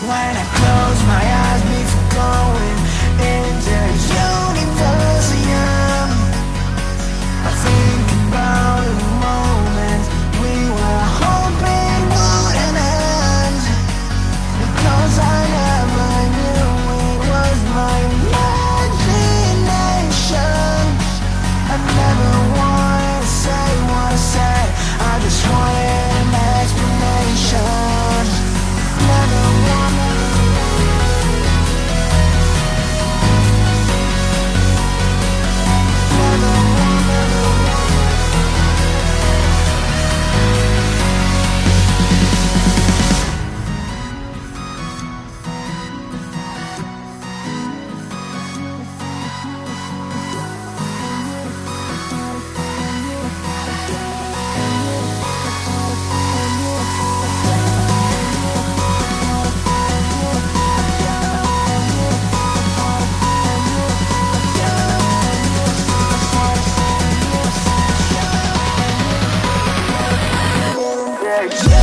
When I close my eyes before going yeah.